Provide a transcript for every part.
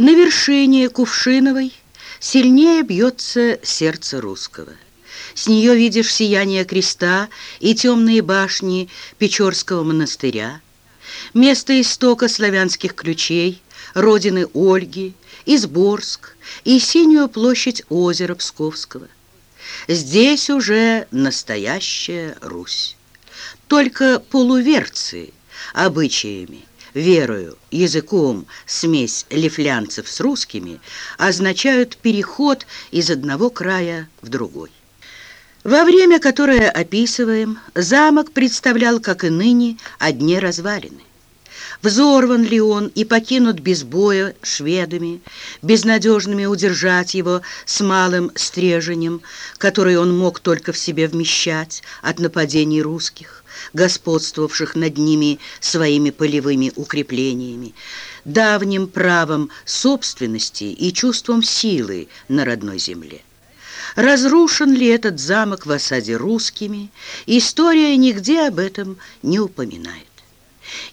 На вершине Кувшиновой сильнее бьется сердце русского. С нее видишь сияние креста и темные башни Печорского монастыря, место истока славянских ключей, родины Ольги, Изборск и синюю площадь озера Псковского. Здесь уже настоящая Русь. Только полуверцы обычаями верою, языком смесь лифлянцев с русскими означают переход из одного края в другой. Во время, которое описываем, замок представлял, как и ныне, одни развалины. Взорван ли он и покинут без боя шведами, безнадежными удержать его с малым стреженем, который он мог только в себе вмещать от нападений русских, господствовавших над ними своими полевыми укреплениями, давним правом собственности и чувством силы на родной земле. Разрушен ли этот замок в осаде русскими, история нигде об этом не упоминает.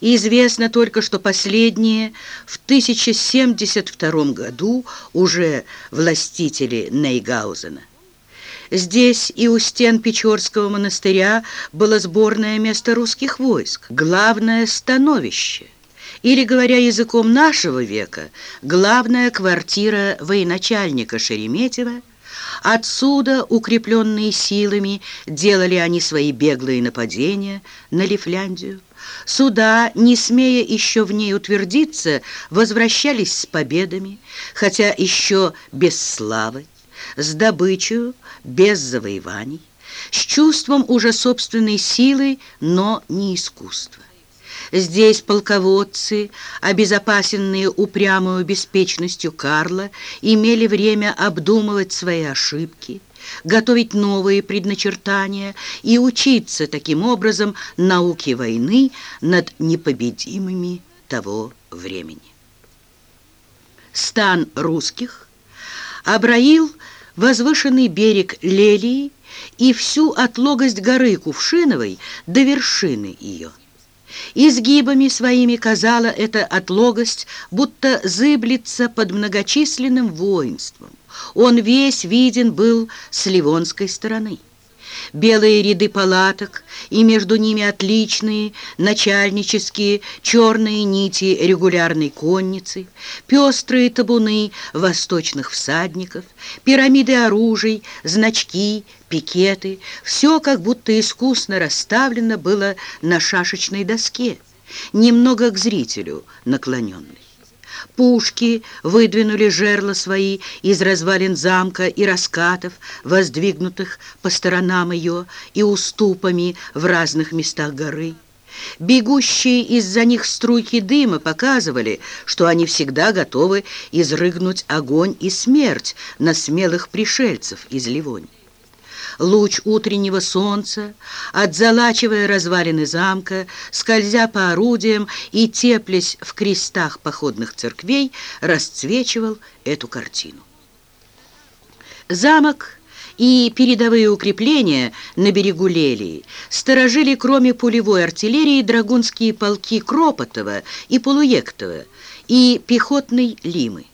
Известно только, что последние в 1072 году уже властители Нейгаузена. Здесь и у стен Печорского монастыря было сборное место русских войск, главное становище, или, говоря языком нашего века, главная квартира военачальника Шереметьева. Отсюда, укрепленные силами, делали они свои беглые нападения на Лифляндию. Суда, не смея еще в ней утвердиться, возвращались с победами, хотя еще без славы, с добычей, без завоеваний, с чувством уже собственной силы, но не искусства. Здесь полководцы, обезопасенные упрямую беспечностью Карла, имели время обдумывать свои ошибки, готовить новые предначертания и учиться таким образом науке войны над непобедимыми того времени. Стан русских обраил возвышенный берег Лелии и всю отлогость горы Кувшиновой до вершины ее. Изгибами своими казала эта отлогость, будто зыблется под многочисленным воинством. Он весь виден был с ливонской стороны. Белые ряды палаток и между ними отличные начальнические черные нити регулярной конницы, пестрые табуны восточных всадников, пирамиды оружий, значки, пикеты, все как будто искусно расставлено было на шашечной доске, немного к зрителю наклоненной. Пушки выдвинули жерла свои из развалин замка и раскатов, воздвигнутых по сторонам ее и уступами в разных местах горы. Бегущие из-за них струйки дыма показывали, что они всегда готовы изрыгнуть огонь и смерть на смелых пришельцев из Ливонии луч утреннего солнца, отзалачивая развалины замка, скользя по орудиям и теплясь в крестах походных церквей, расцвечивал эту картину. Замок и передовые укрепления на берегу Лелии сторожили, кроме пулевой артиллерии, драгунские полки Кропотова и Полуектова и пехотной Лимы.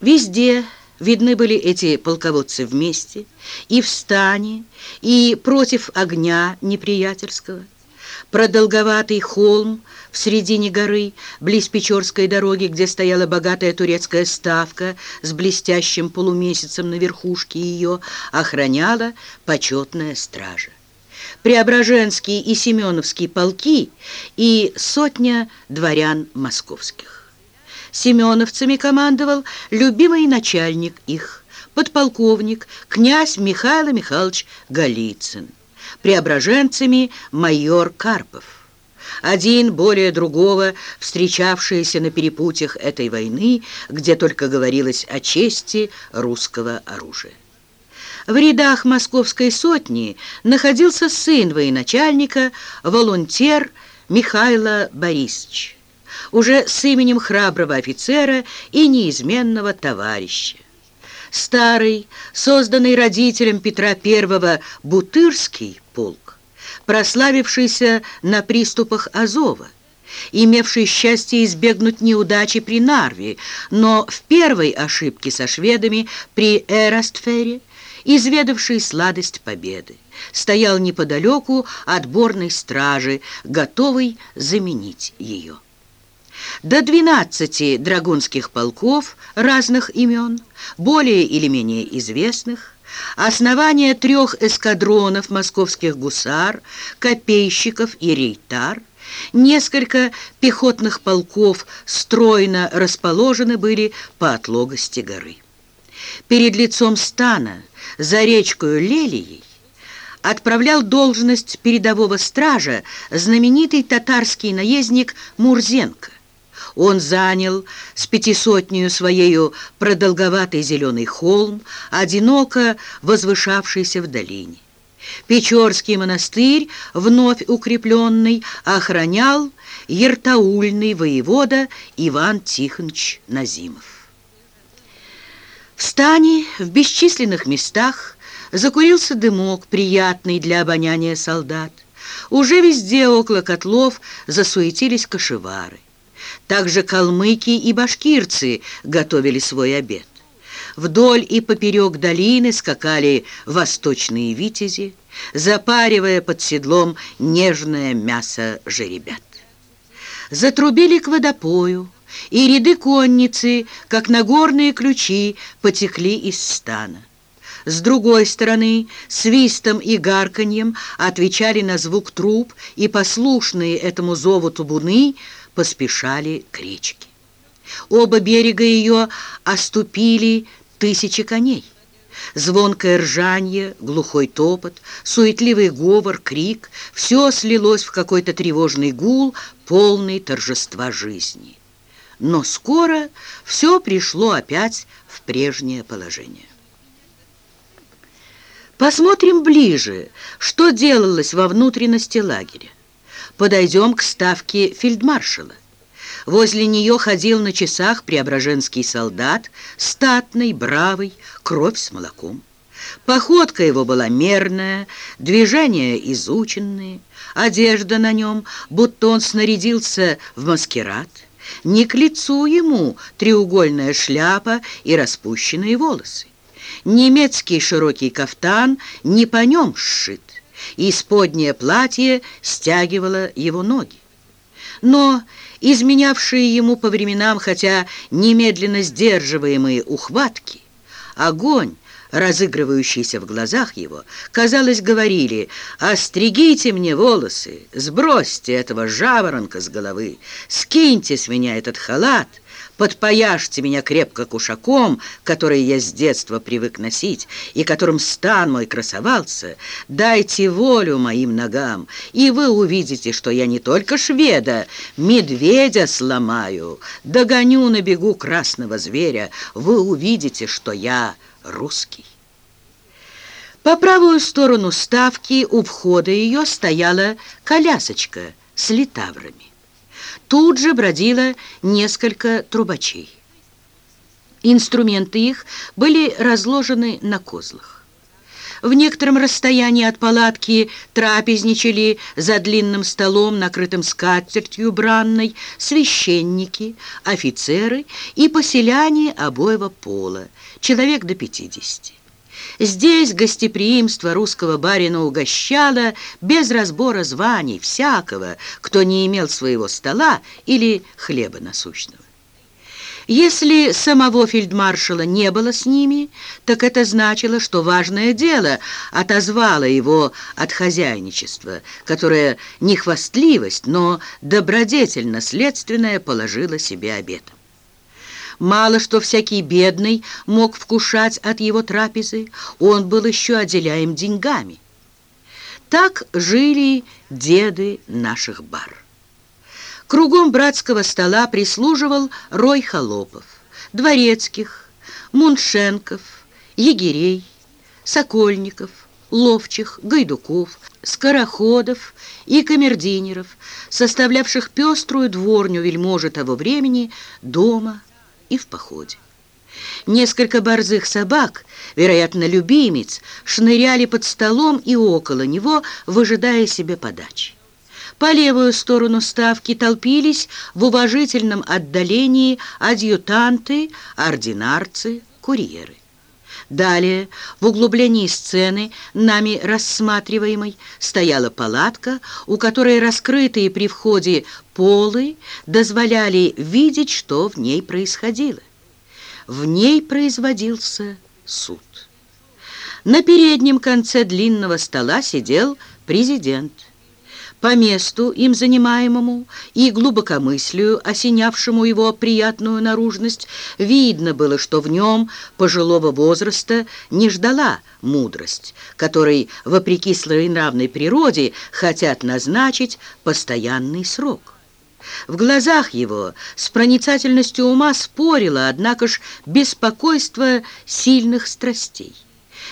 Везде Видны были эти полководцы вместе, и в стане, и против огня неприятельского. Продолговатый холм в середине горы, близ Печорской дороги, где стояла богатая турецкая ставка с блестящим полумесяцем на верхушке ее, охраняла почетная стража. Преображенские и Семеновские полки и сотня дворян московских. Семеновцами командовал любимый начальник их, подполковник, князь Михаил Михайлович Голицын. Преображенцами майор Карпов. Один более другого, встречавшиеся на перепутьях этой войны, где только говорилось о чести русского оружия. В рядах московской сотни находился сын военачальника, волонтер Михаила Борисович уже с именем храброго офицера и неизменного товарища. Старый, созданный родителем Петра I Бутырский полк, прославившийся на приступах Азова, имевший счастье избегнуть неудачи при Нарве, но в первой ошибке со шведами при Эрастфере, изведавший сладость победы, стоял неподалеку от борной стражи, готовый заменить ее. До 12 драгунских полков разных имен, более или менее известных, основание трех эскадронов московских гусар, копейщиков и рейтар, несколько пехотных полков стройно расположены были по отлогости горы. Перед лицом стана, за речкою Лелией, отправлял должность передового стража знаменитый татарский наездник Мурзенко. Он занял с пятисотнею своею продолговатый зеленый холм, одиноко возвышавшийся в долине. Печорский монастырь, вновь укрепленный, охранял ертаульный воевода Иван Тихонович Назимов. В стане в бесчисленных местах закурился дымок, приятный для обоняния солдат. Уже везде около котлов засуетились кошевары. Также калмыки и башкирцы готовили свой обед. Вдоль и поперек долины скакали восточные витязи, запаривая под седлом нежное мясо жеребят. Затрубили к водопою, и ряды конницы, как нагорные ключи, потекли из стана. С другой стороны, свистом и гарканьем отвечали на звук труб, и послушные этому зову тубуны поспешали к речке. Оба берега ее оступили тысячи коней. Звонкое ржанье, глухой топот, суетливый говор, крик — все слилось в какой-то тревожный гул, полный торжества жизни. Но скоро все пришло опять в прежнее положение. Посмотрим ближе, что делалось во внутренности лагеря. Подойдем к ставке фельдмаршала. Возле нее ходил на часах преображенский солдат, статный, бравый, кровь с молоком. Походка его была мерная, движения изученные, одежда на нем, будто он снарядился в маскирад. Не к лицу ему треугольная шляпа и распущенные волосы. Немецкий широкий кафтан не по нем сшит, и исподнее платье стягивало его ноги. Но изменявшие ему по временам, хотя немедленно сдерживаемые ухватки, огонь, разыгрывающийся в глазах его, казалось, говорили «Остригите мне волосы, сбросьте этого жаворонка с головы, скиньте с меня этот халат, подпояжьте меня крепко кушаком, который я с детства привык носить и которым стан мой красовался, дайте волю моим ногам, и вы увидите, что я не только шведа, медведя сломаю, догоню на бегу красного зверя, вы увидите, что я русский. По правую сторону ставки у входа ее стояла колясочка с литаврами. Тут же бродило несколько трубачей. Инструменты их были разложены на козлах. В некотором расстоянии от палатки трапезничали за длинным столом, накрытым скатертью бранной, священники, офицеры и поселяне обоего пола, человек до пятидесяти. Здесь гостеприимство русского барина угощало без разбора званий всякого, кто не имел своего стола или хлеба насущного. Если самого фельдмаршала не было с ними, так это значило, что важное дело отозвало его от хозяйничества, которое не хвастливость, но добродетельно следственное положило себе обетом. Мало что всякий бедный мог вкушать от его трапезы, он был еще отделяем деньгами. Так жили деды наших бар. Кругом братского стола прислуживал рой холопов, дворецких, муншенков, егерей, сокольников, ловчих, гайдуков, скороходов и камердинеров, составлявших пеструю дворню вельможи того времени дома, и в походе. Несколько борзых собак, вероятно, любимец, шныряли под столом и около него, выжидая себе подачи. По левую сторону ставки толпились в уважительном отдалении адъютанты, ординарцы, курьеры. Далее, в углублении сцены, нами рассматриваемой, стояла палатка, у которой раскрытые при входе полы дозволяли видеть, что в ней происходило. В ней производился суд. На переднем конце длинного стола сидел президент – по месту, им занимаемому, и глубокомыслию, осенявшему его приятную наружность, видно было, что в нем пожилого возраста не ждала мудрость, которой, вопреки своенравной природе, хотят назначить постоянный срок. В глазах его с проницательностью ума спорило, однако ж, беспокойство сильных страстей.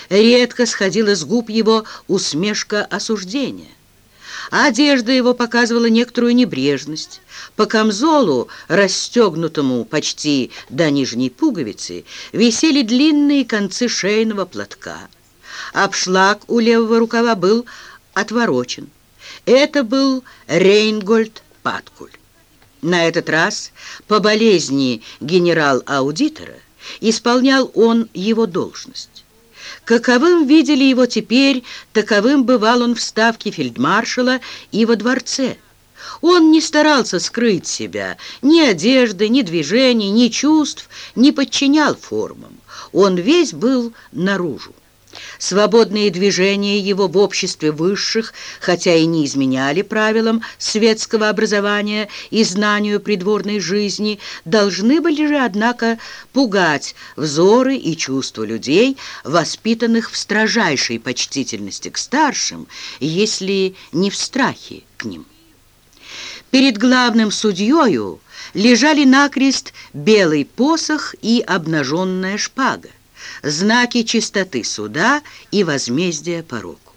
Редко сходила с губ его усмешка осуждения одежда его показывала некоторую небрежность. По камзолу, расстегнутому почти до нижней пуговицы, висели длинные концы шейного платка. Обшлаг у левого рукава был отворочен. Это был Рейнгольд Паткуль. На этот раз, по болезни генерал-аудитора, исполнял он его должность. Каковым видели его теперь, таковым бывал он в ставке фельдмаршала и во дворце. Он не старался скрыть себя, ни одежды, ни движений, ни чувств, не подчинял формам. Он весь был наружу. Свободные движения его в обществе высших, хотя и не изменяли правилам светского образования и знанию придворной жизни, должны были же, однако, пугать взоры и чувства людей, воспитанных в строжайшей почтительности к старшим, если не в страхе к ним. Перед главным судьею лежали накрест белый посох и обнаженная шпага знаки чистоты суда и возмездия пороку.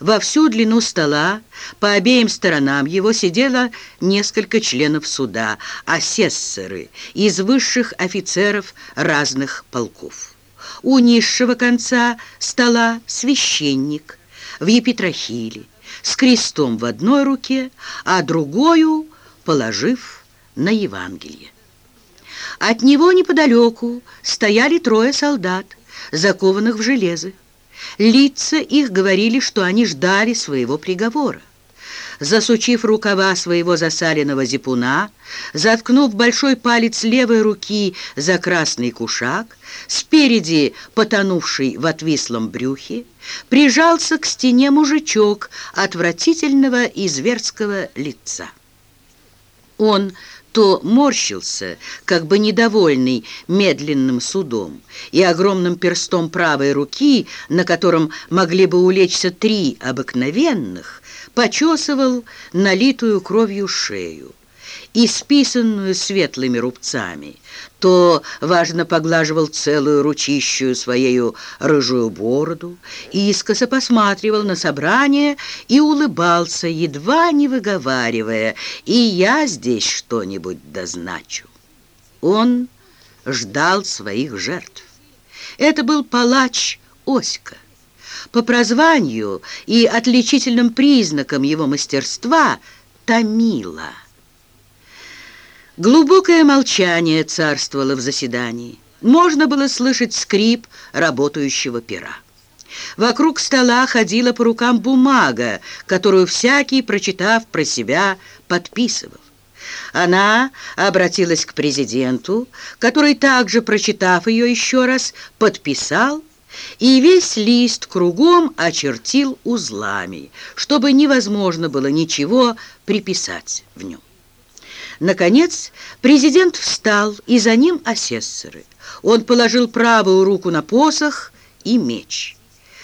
Во всю длину стола, по обеим сторонам его сидело несколько членов суда, асессоры из высших офицеров разных полков. У низшего конца стола священник в епитрахиле, с крестом в одной руке, а другую положив на Евангелие. От него неподалеку стояли трое солдат, закованных в железо. Лица их говорили, что они ждали своего приговора. Засучив рукава своего засаленного зипуна, заткнув большой палец левой руки за красный кушак, спереди потонувший в отвислом брюхе, прижался к стене мужичок отвратительного и зверского лица. Он то морщился, как бы недовольный медленным судом, и огромным перстом правой руки, на котором могли бы улечься три обыкновенных, почесывал налитую кровью шею исписанную светлыми рубцами, то, важно, поглаживал целую ручищую своею рыжую бороду, искоса посматривал на собрание и улыбался, едва не выговаривая, «И я здесь что-нибудь дозначу». Он ждал своих жертв. Это был палач Оська. По прозванию и отличительным признакам его мастерства – Томила – Глубокое молчание царствовало в заседании. Можно было слышать скрип работающего пера. Вокруг стола ходила по рукам бумага, которую всякий, прочитав про себя, подписывал. Она обратилась к президенту, который также, прочитав ее еще раз, подписал и весь лист кругом очертил узлами, чтобы невозможно было ничего приписать в нем. Наконец, президент встал, и за ним асессоры. Он положил правую руку на посох и меч.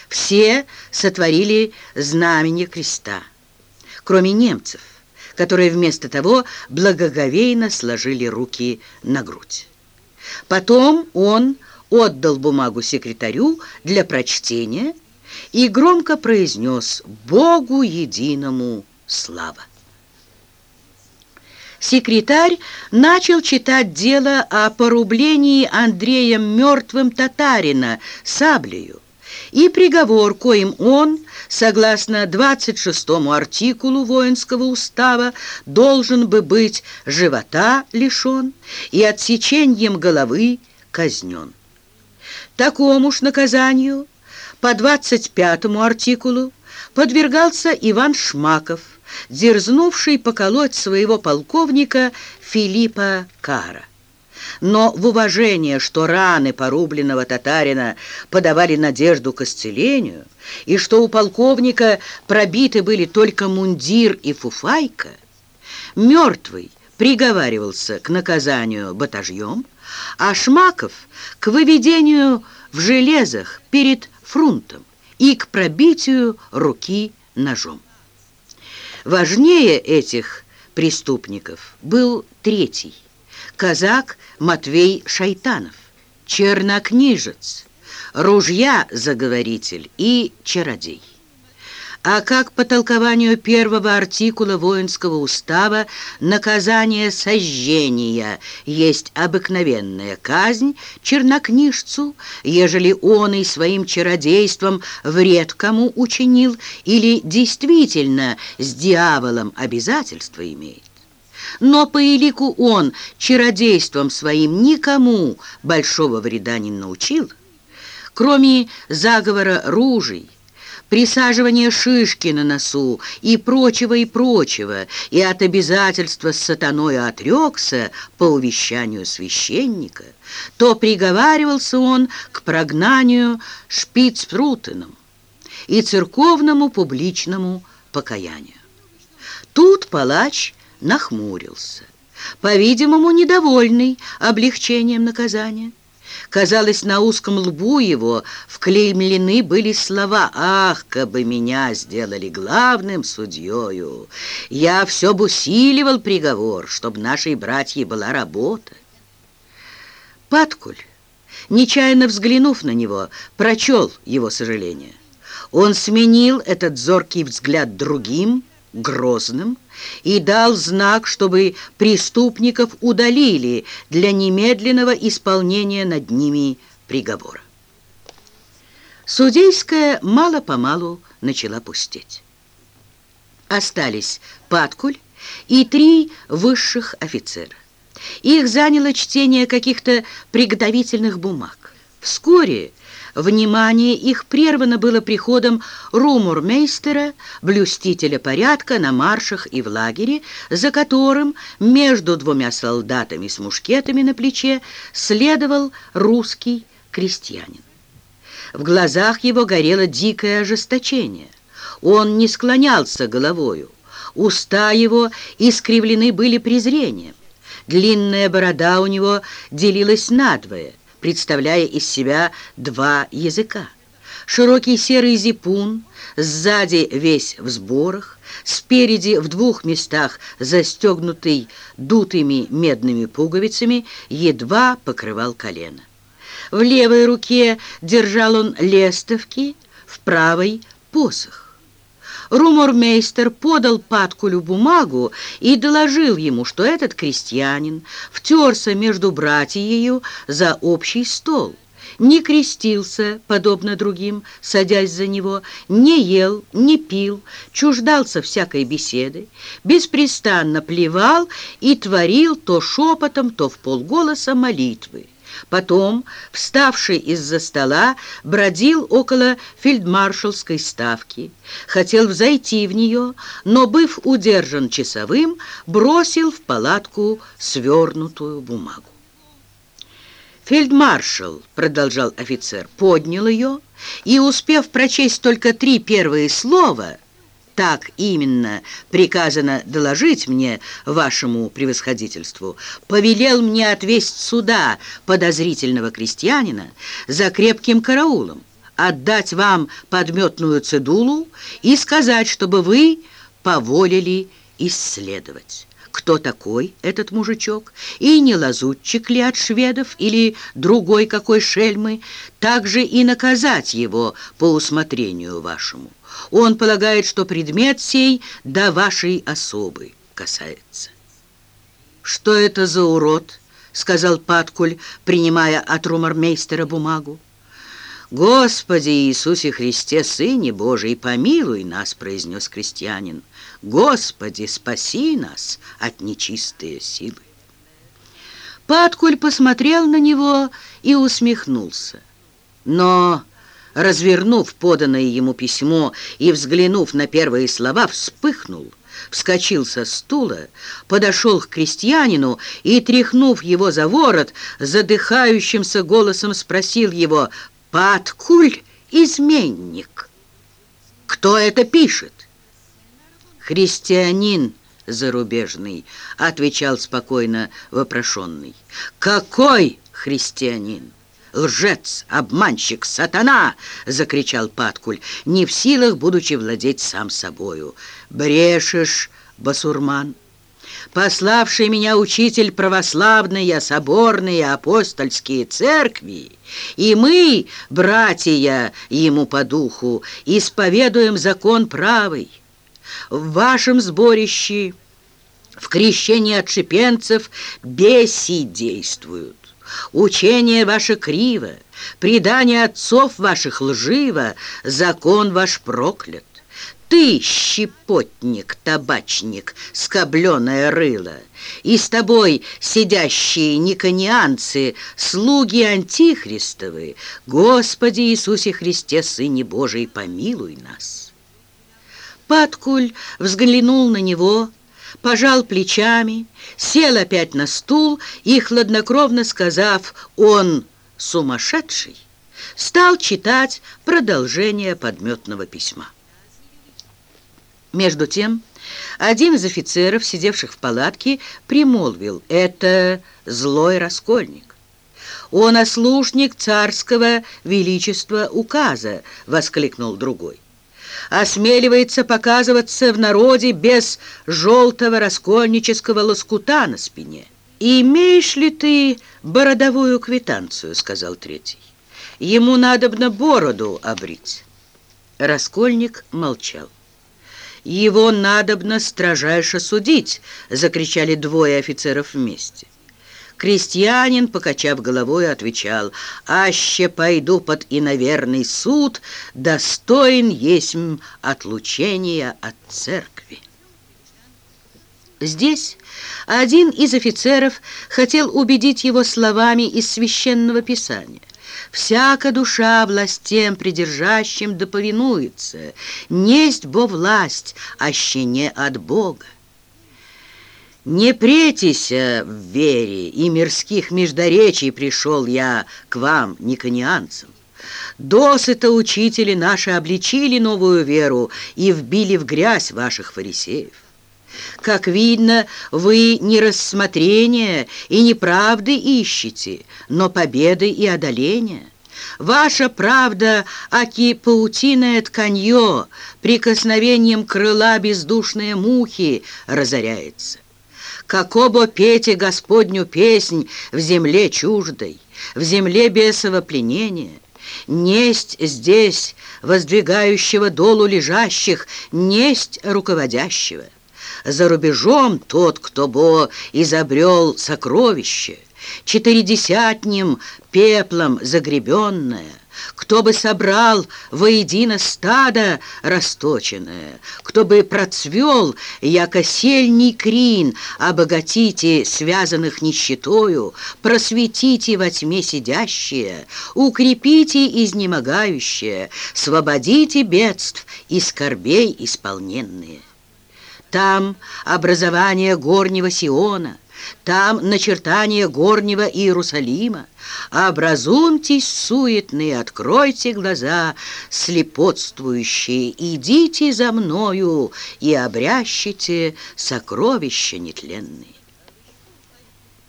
Все сотворили знамение креста, кроме немцев, которые вместо того благоговейно сложили руки на грудь. Потом он отдал бумагу секретарю для прочтения и громко произнес «Богу единому слава». Секретарь начал читать дело о порублении Андреем мертвым татарина саблею и приговор, коим он, согласно 26-му артикулу воинского устава, должен бы быть живота лишен и отсечением головы казнен. Такому ж наказанию по 25-му артикулу подвергался Иван Шмаков, дерзнувший поколоть своего полковника Филиппа Кара но в уважение, что раны порубленного татарина подавали надежду к исцелению, и что у полковника пробиты были только мундир и фуфайка, мертвый приговаривался к наказанию батажьем, а Шмаков к выведению в железах перед фрунтом и к пробитию руки ножом. Важнее этих преступников был третий – казак Матвей Шайтанов, чернокнижец, ружья-заговоритель и чародей. А как по толкованию первого артикула воинского устава наказание сожжения есть обыкновенная казнь чернокнижцу, ежели он и своим чародейством вред кому учинил или действительно с дьяволом обязательство имеет. Но по элику он чародейством своим никому большого вреда не научил, кроме заговора ружей, присаживания шишки на носу и прочего, и прочего, и от обязательства с сатаной отрекся по увещанию священника, то приговаривался он к прогнанию шпицпрутеном и церковному публичному покаянию. Тут палач нахмурился, по-видимому, недовольный облегчением наказания. Казалось, на узком лбу его вклеймлены были слова «Ах, бы меня сделали главным судьею! Я все бы усиливал приговор, чтобы нашей братьей была работа». Паткуль, нечаянно взглянув на него, прочел его сожаление. Он сменил этот зоркий взгляд другим, грозным, и дал знак, чтобы преступников удалили для немедленного исполнения над ними приговора. Судейская мало-помалу начала пустеть. Остались Паткуль и три высших офицера. Их заняло чтение каких-то приготовительных бумаг. Вскоре Внимание их прервано было приходом румурмейстера, блюстителя порядка на маршах и в лагере, за которым между двумя солдатами с мушкетами на плече следовал русский крестьянин. В глазах его горело дикое ожесточение. Он не склонялся головою. Уста его искривлены были презрением. Длинная борода у него делилась надвое представляя из себя два языка. Широкий серый зипун, сзади весь в сборах, спереди в двух местах застегнутый дутыми медными пуговицами, едва покрывал колено. В левой руке держал он лестовки, в правой — посох. Румормейстер подал Паткулю бумагу и доложил ему, что этот крестьянин втерся между братьею за общий стол, не крестился, подобно другим, садясь за него, не ел, не пил, чуждался всякой беседы, беспрестанно плевал и творил то шепотом, то в полголоса молитвы. Потом, вставший из-за стола, бродил около фельдмаршалской ставки. Хотел взойти в нее, но, быв удержан часовым, бросил в палатку свернутую бумагу. «Фельдмаршал», — продолжал офицер, — поднял ее и, успев прочесть только три первые слова — так именно приказано доложить мне, вашему превосходительству, повелел мне отвесть сюда подозрительного крестьянина за крепким караулом, отдать вам подметную цедулу и сказать, чтобы вы поволили исследовать. Кто такой этот мужичок? И не лазутчик ли от шведов или другой какой шельмы? Также и наказать его по усмотрению вашему. Он полагает, что предмет сей до вашей особы касается. «Что это за урод?» — сказал Паткуль, принимая от румармейстера бумагу. «Господи Иисусе Христе, Сыне Божий, помилуй нас!» — произнес крестьянин. «Господи, спаси нас от нечистые силы!» Паткуль посмотрел на него и усмехнулся. Но, развернув поданное ему письмо и взглянув на первые слова, вспыхнул, вскочил со стула, подошел к крестьянину и, тряхнув его за ворот, задыхающимся голосом спросил его «Паткуль — изменник». «Кто это пишет?» «Христианин зарубежный», — отвечал спокойно вопрошенный. «Какой христианин?» «Лжец, обманщик, сатана!» — закричал Паткуль, не в силах, будучи владеть сам собою. «Брешешь, басурман!» пославший меня учитель православные, соборные, апостольские церкви, и мы, братья ему по духу, исповедуем закон правый. В вашем сборище, в крещении отшипенцев беси действуют. Учение ваше криво, предание отцов ваших лживо, закон ваш проклят. Ты, щепотник, табачник, скобленое рыло, И с тобой сидящие никонианцы, Слуги антихристовы, Господи Иисусе Христе, Сыне Божий, помилуй нас. Паткуль взглянул на него, пожал плечами, сел опять на стул и, хладнокровно сказав «он сумасшедший», стал читать продолжение подметного письма. Между тем, один из офицеров, сидевших в палатке, примолвил «это злой раскольник». «Он ослушник царского величества указа», — воскликнул другой. «Осмеливается показываться в народе без желтого раскольнического лоскута на спине». «Имеешь ли ты бородовую квитанцию?» — сказал третий. «Ему надобно бороду обрить». Раскольник молчал. «Его надобно строжайше судить!» — закричали двое офицеров вместе. Крестьянин, покачав головой, отвечал, «Аще пойду под иноверный суд, достоин есть отлучения от церкви». Здесь один из офицеров хотел убедить его словами из Священного Писания. Всяка душа властем придержащим да повинуется, несть бо власть, аще не от Бога. Не претися в вере, и мирских междоречий пришел я к вам, никонианцам. Досыта учители наши обличили новую веру и вбили в грязь ваших фарисеев. Как видно, вы не рассмотрения и не правды ищете, но победы и одоления. Ваша правда, аки паутиное тканье, прикосновением крыла бездушные мухи разоряется. Какобо пейте Господню песнь в земле чуждой, в земле бесового пленения, Несть здесь воздвигающего долу лежащих, несть руководящего — за рубежом тот, кто бо изобрел сокровище, четыредесятним пеплом загребенное, кто бы собрал воедино стадо расточенное, кто бы процвел, яко сельний крин, обогатите связанных нищетою, просветите во тьме сидящие, укрепите изнемогающие, свободите бедств и скорбей исполненные. Там образование горнего Сиона, там начертание горнего Иерусалима. Образумьтесь, суетные, откройте глаза, слепотствующие, идите за мною и обрящите сокровища нетленные.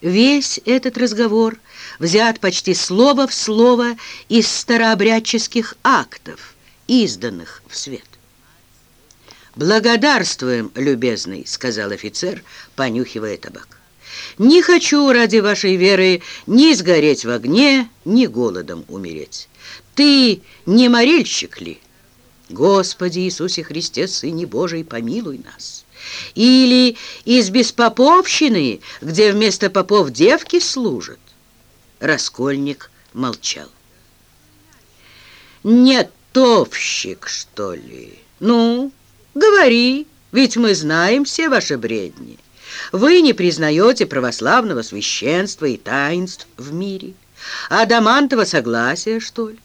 Весь этот разговор взят почти слово в слово из старообрядческих актов, изданных в свет. «Благодарствуем, любезный», — сказал офицер, понюхивая табак. «Не хочу ради вашей веры ни сгореть в огне, ни голодом умереть. Ты не морельщик ли? Господи Иисусе Христе, Сыне Божий, помилуй нас. Или из беспоповщины, где вместо попов девки служат?» Раскольник молчал. Нет, товщик, что ли? Ну, говори, ведь мы знаем все ваши бредни. Вы не признаете православного священства и таинств в мире. Адамантова согласия, что ли?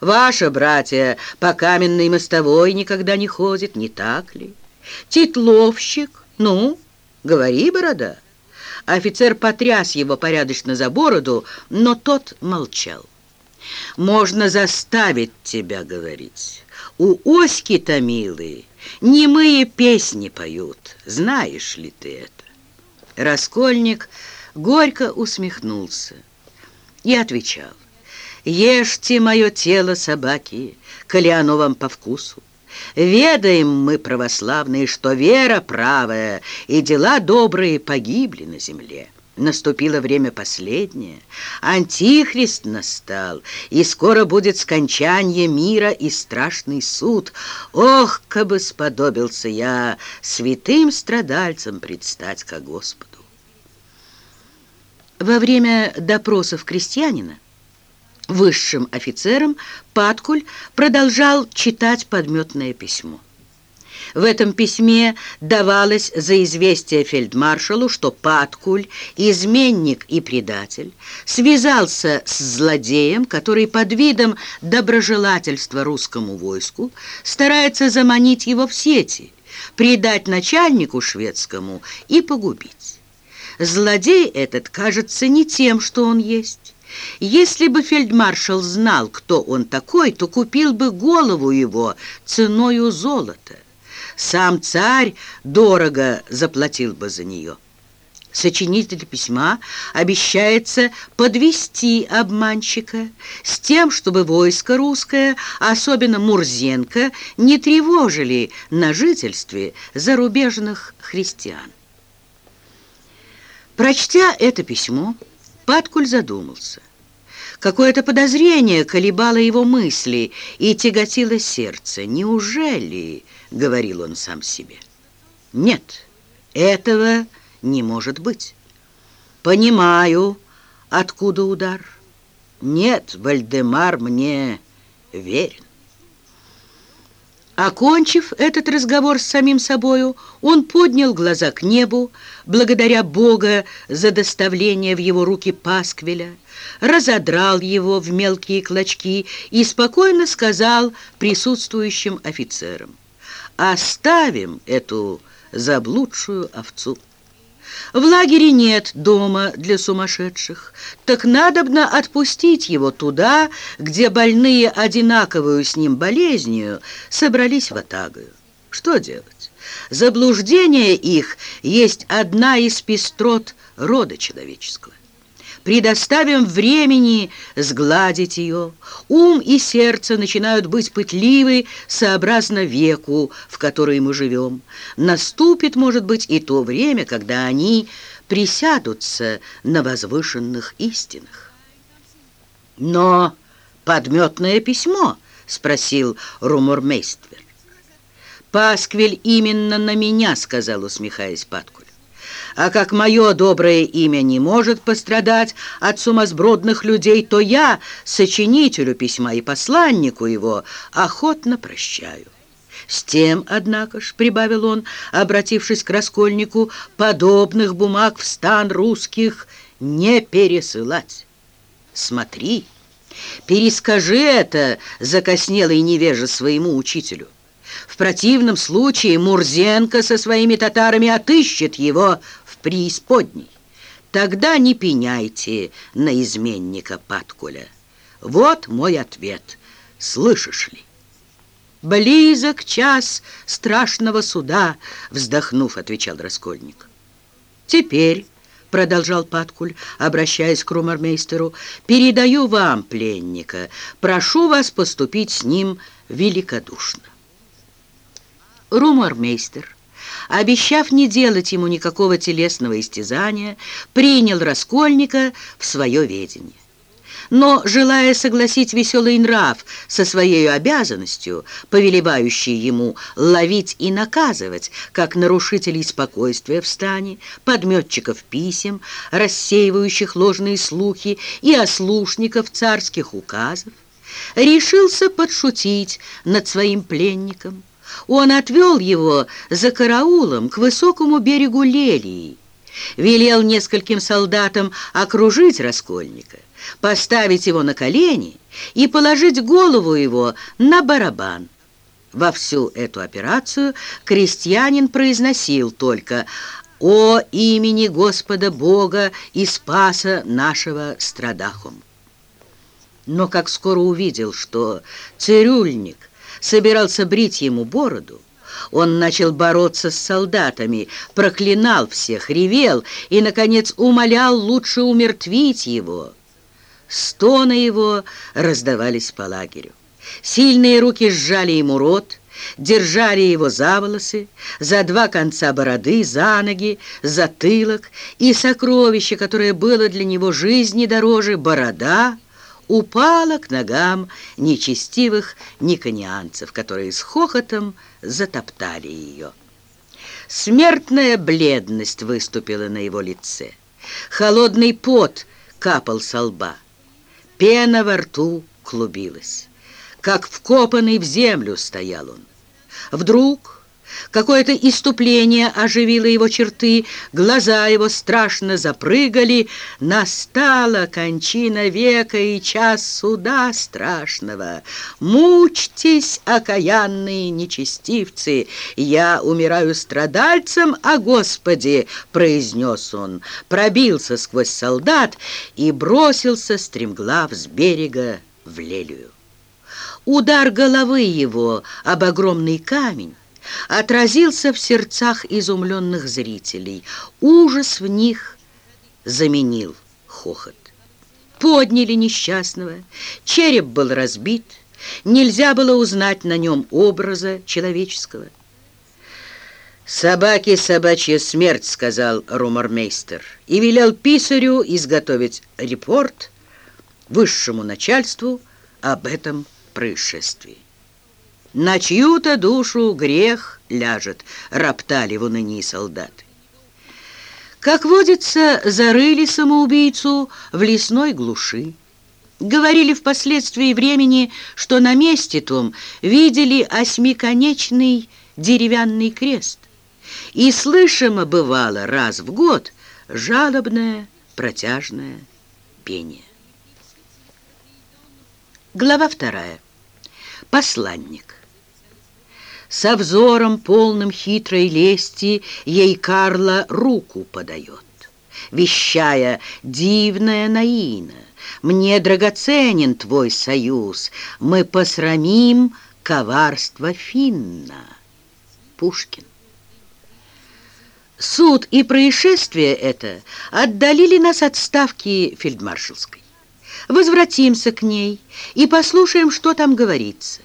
Ваша братья по каменной мостовой никогда не ходит, не так ли? Титловщик, ну, говори, борода. Офицер потряс его порядочно за бороду, но тот молчал. Можно заставить тебя говорить. У Оськи-то, милый, немые песни поют, знаешь ли ты это? Раскольник горько усмехнулся и отвечал. Ешьте мое тело, собаки, коли оно вам по вкусу. Ведаем мы, православные, что вера правая и дела добрые погибли на земле. Наступило время последнее, Антихрист настал, и скоро будет скончание мира и страшный суд. Ох, кабы сподобился я святым страдальцам предстать ко Господу. Во время допросов крестьянина высшим офицером, Паткуль продолжал читать подметное письмо. В этом письме давалось за известие фельдмаршалу, что Паткуль, изменник и предатель, связался с злодеем, который под видом доброжелательства русскому войску старается заманить его в сети, предать начальнику шведскому и погубить. Злодей этот кажется не тем, что он есть. Если бы фельдмаршал знал, кто он такой, то купил бы голову его ценою золота. Сам царь дорого заплатил бы за нее. Сочинитель письма обещается подвести обманщика с тем, чтобы войско русское, особенно Мурзенко, не тревожили на жительстве зарубежных христиан. Прочтя это письмо, Паткуль задумался. Какое-то подозрение колебало его мысли и тяготило сердце. «Неужели?» — говорил он сам себе. «Нет, этого не может быть. Понимаю, откуда удар. Нет, Вальдемар мне верен». Окончив этот разговор с самим собою, он поднял глаза к небу, благодаря Бога за доставление в его руки пасквиля, разодрал его в мелкие клочки и спокойно сказал присутствующим офицерам, «Оставим эту заблудшую овцу». В лагере нет дома для сумасшедших, так надобно отпустить его туда, где больные одинаковую с ним болезнью собрались в атагою. Что делать? Заблуждение их есть одна из пестрот рода человеческого предоставим времени сгладить ее. Ум и сердце начинают быть пытливы сообразно веку, в который мы живем. Наступит, может быть, и то время, когда они присядутся на возвышенных истинах. Но подметное письмо, спросил румормействер. «Пасквиль именно на меня», — сказал, усмехаясь Паткуль. А как мое доброе имя не может пострадать от сумасбродных людей, то я, сочинителю письма и посланнику его, охотно прощаю. С тем, однако ж, прибавил он, обратившись к Раскольнику, подобных бумаг в стан русских не пересылать. Смотри, перескажи это, закоснелый невеже, своему учителю. В противном случае Мурзенко со своими татарами отыщет его преисподней. Тогда не пеняйте на изменника Паткуля. Вот мой ответ. Слышишь ли? «Близок час страшного суда», — вздохнув, отвечал Раскольник. «Теперь», — продолжал Паткуль, обращаясь к румармейстеру, «передаю вам пленника. Прошу вас поступить с ним великодушно». Румормейстер, обещав не делать ему никакого телесного истязания, принял Раскольника в свое ведение. Но, желая согласить веселый нрав со своей обязанностью, повелевающей ему ловить и наказывать, как нарушителей спокойствия в стане, подметчиков писем, рассеивающих ложные слухи и ослушников царских указов, решился подшутить над своим пленником. Он отвел его за караулом к высокому берегу Лелии, велел нескольким солдатам окружить раскольника, поставить его на колени и положить голову его на барабан. Во всю эту операцию крестьянин произносил только «О имени Господа Бога и Спаса нашего страдахом». Но как скоро увидел, что цирюльник собирался брить ему бороду, он начал бороться с солдатами, проклинал всех, ревел и, наконец, умолял лучше умертвить его. Стоны его раздавались по лагерю. Сильные руки сжали ему рот, держали его за волосы, за два конца бороды, за ноги, затылок, и сокровище, которое было для него жизни дороже, борода, упало к ногам нечестивых никонианцев, которые с хохотом затоптали ее. Смертная бледность выступила на его лице. Холодный пот капал со лба. Пена во рту клубилась. Как вкопанный в землю стоял он. Вдруг Какое-то иступление оживило его черты, глаза его страшно запрыгали. Настала кончина века и час суда страшного. Мучьтесь, окаянные нечестивцы, я умираю страдальцем, а Господи, произнес он, пробился сквозь солдат и бросился стремглав с берега в Лелию. Удар головы его об огромный камень отразился в сердцах изумленных зрителей. Ужас в них заменил хохот. Подняли несчастного, череп был разбит, нельзя было узнать на нем образа человеческого. «Собаки собачья смерть», — сказал румормейстер, и велел писарю изготовить репорт высшему начальству об этом происшествии. На чью-то душу грех ляжет, роптали в унынии солдаты. Как водится, зарыли самоубийцу в лесной глуши. Говорили впоследствии времени, что на месте том видели осьмиконечный деревянный крест. И слышимо бывало раз в год жалобное протяжное пение. Глава вторая. Посланник. Со взором полным хитрой лести ей Карла руку подает, Вещая, дивная Наина, Мне драгоценен твой союз, Мы посрамим коварство Финна. Пушкин. Суд и происшествие это отдалили нас от ставки фельдмаршалской. Возвратимся к ней и послушаем, что там говорится.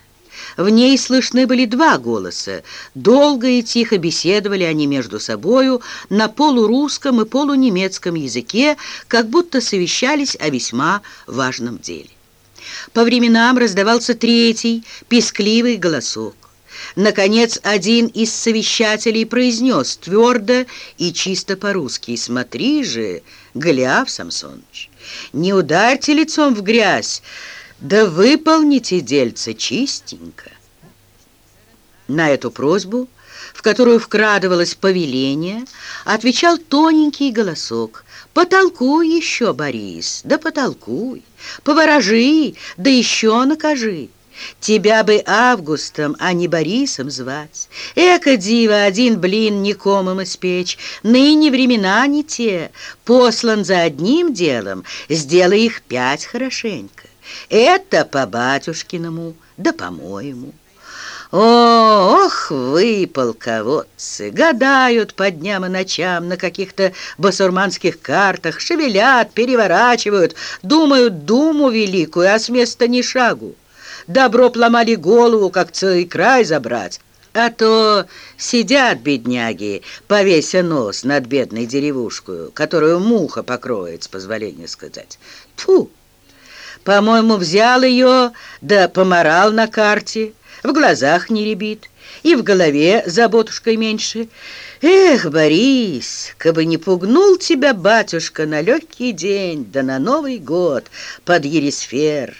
В ней слышны были два голоса. Долго и тихо беседовали они между собою на полурусском и полунемецком языке, как будто совещались о весьма важном деле. По временам раздавался третий, пескливый голосок. Наконец, один из совещателей произнес твердо и чисто по-русски «Смотри же, Голиаф Самсоныч, не ударьте лицом в грязь, да выполните дельце чистенько. На эту просьбу, в которую вкрадывалось повеление, отвечал тоненький голосок. «Потолкуй еще, Борис, да потолкуй, поворожи, да еще накажи». Тебя бы Августом, а не Борисом звать. Эка, дива, один блин никомым испечь. Ныне времена не те. Послан за одним делом, сделай их пять хорошенько. Это по батюшкиному, да по-моему. Ох вы, полководцы, гадают по дням и ночам на каких-то басурманских картах, шевелят, переворачивают, думают думу великую, а с места ни шагу. Добро пломали голову, как целый край забрать, а то сидят бедняги, повеся нос над бедной деревушкой, которую муха покроет, с позволения сказать. Тьфу! По-моему, взял ее, да поморал на карте, в глазах не ребит, и в голове заботушкой меньше. Эх, Борис, кабы не пугнул тебя батюшка на легкий день, да на Новый год под Ересфер,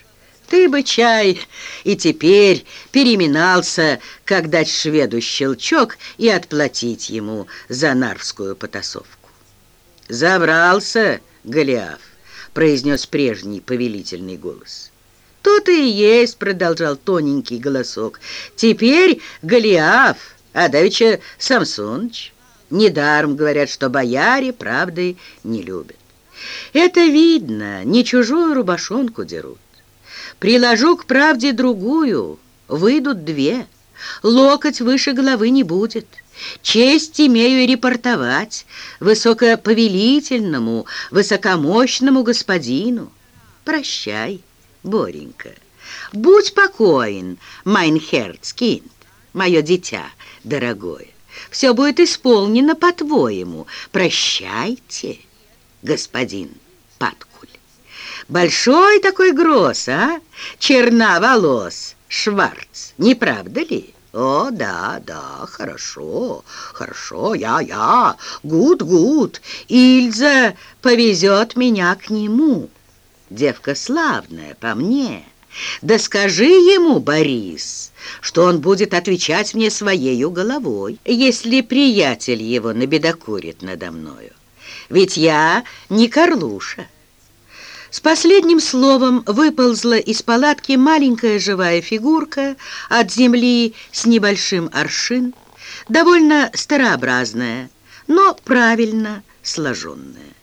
Ты бы, чай, и теперь переминался, как дать шведу щелчок и отплатить ему за нарвскую потасовку. «Забрался, Голиаф», — произнес прежний повелительный голос. «То-то и есть», — продолжал тоненький голосок. «Теперь Голиаф, а давеча Самсоныч. Недаром говорят, что бояре правды не любят. Это видно, не чужую рубашонку дерут. Приложу к правде другую, выйдут две. Локоть выше головы не будет. Честь имею рапортовать высокоповелительному, высокомощному господину. Прощай, Боренька. Будь покоен, mein Herzkind, мое дитя дорогое. Все будет исполнено по-твоему. Прощайте, господин Паткуль. Большой такой гроз, а? Черна волос, schwarz, не правда ли? О, да, да, хорошо, хорошо, я, я, гуд, гуд. Ильза повезет меня к нему. Девка славная, по мне. Да скажи ему, Борис, что он будет отвечать мне своею головой, если приятель его набедокурит надо мною. Ведь я не Карлуша. С последним словом выползла из палатки маленькая живая фигурка от земли с небольшим аршин, довольно старообразная, но правильно сложенная.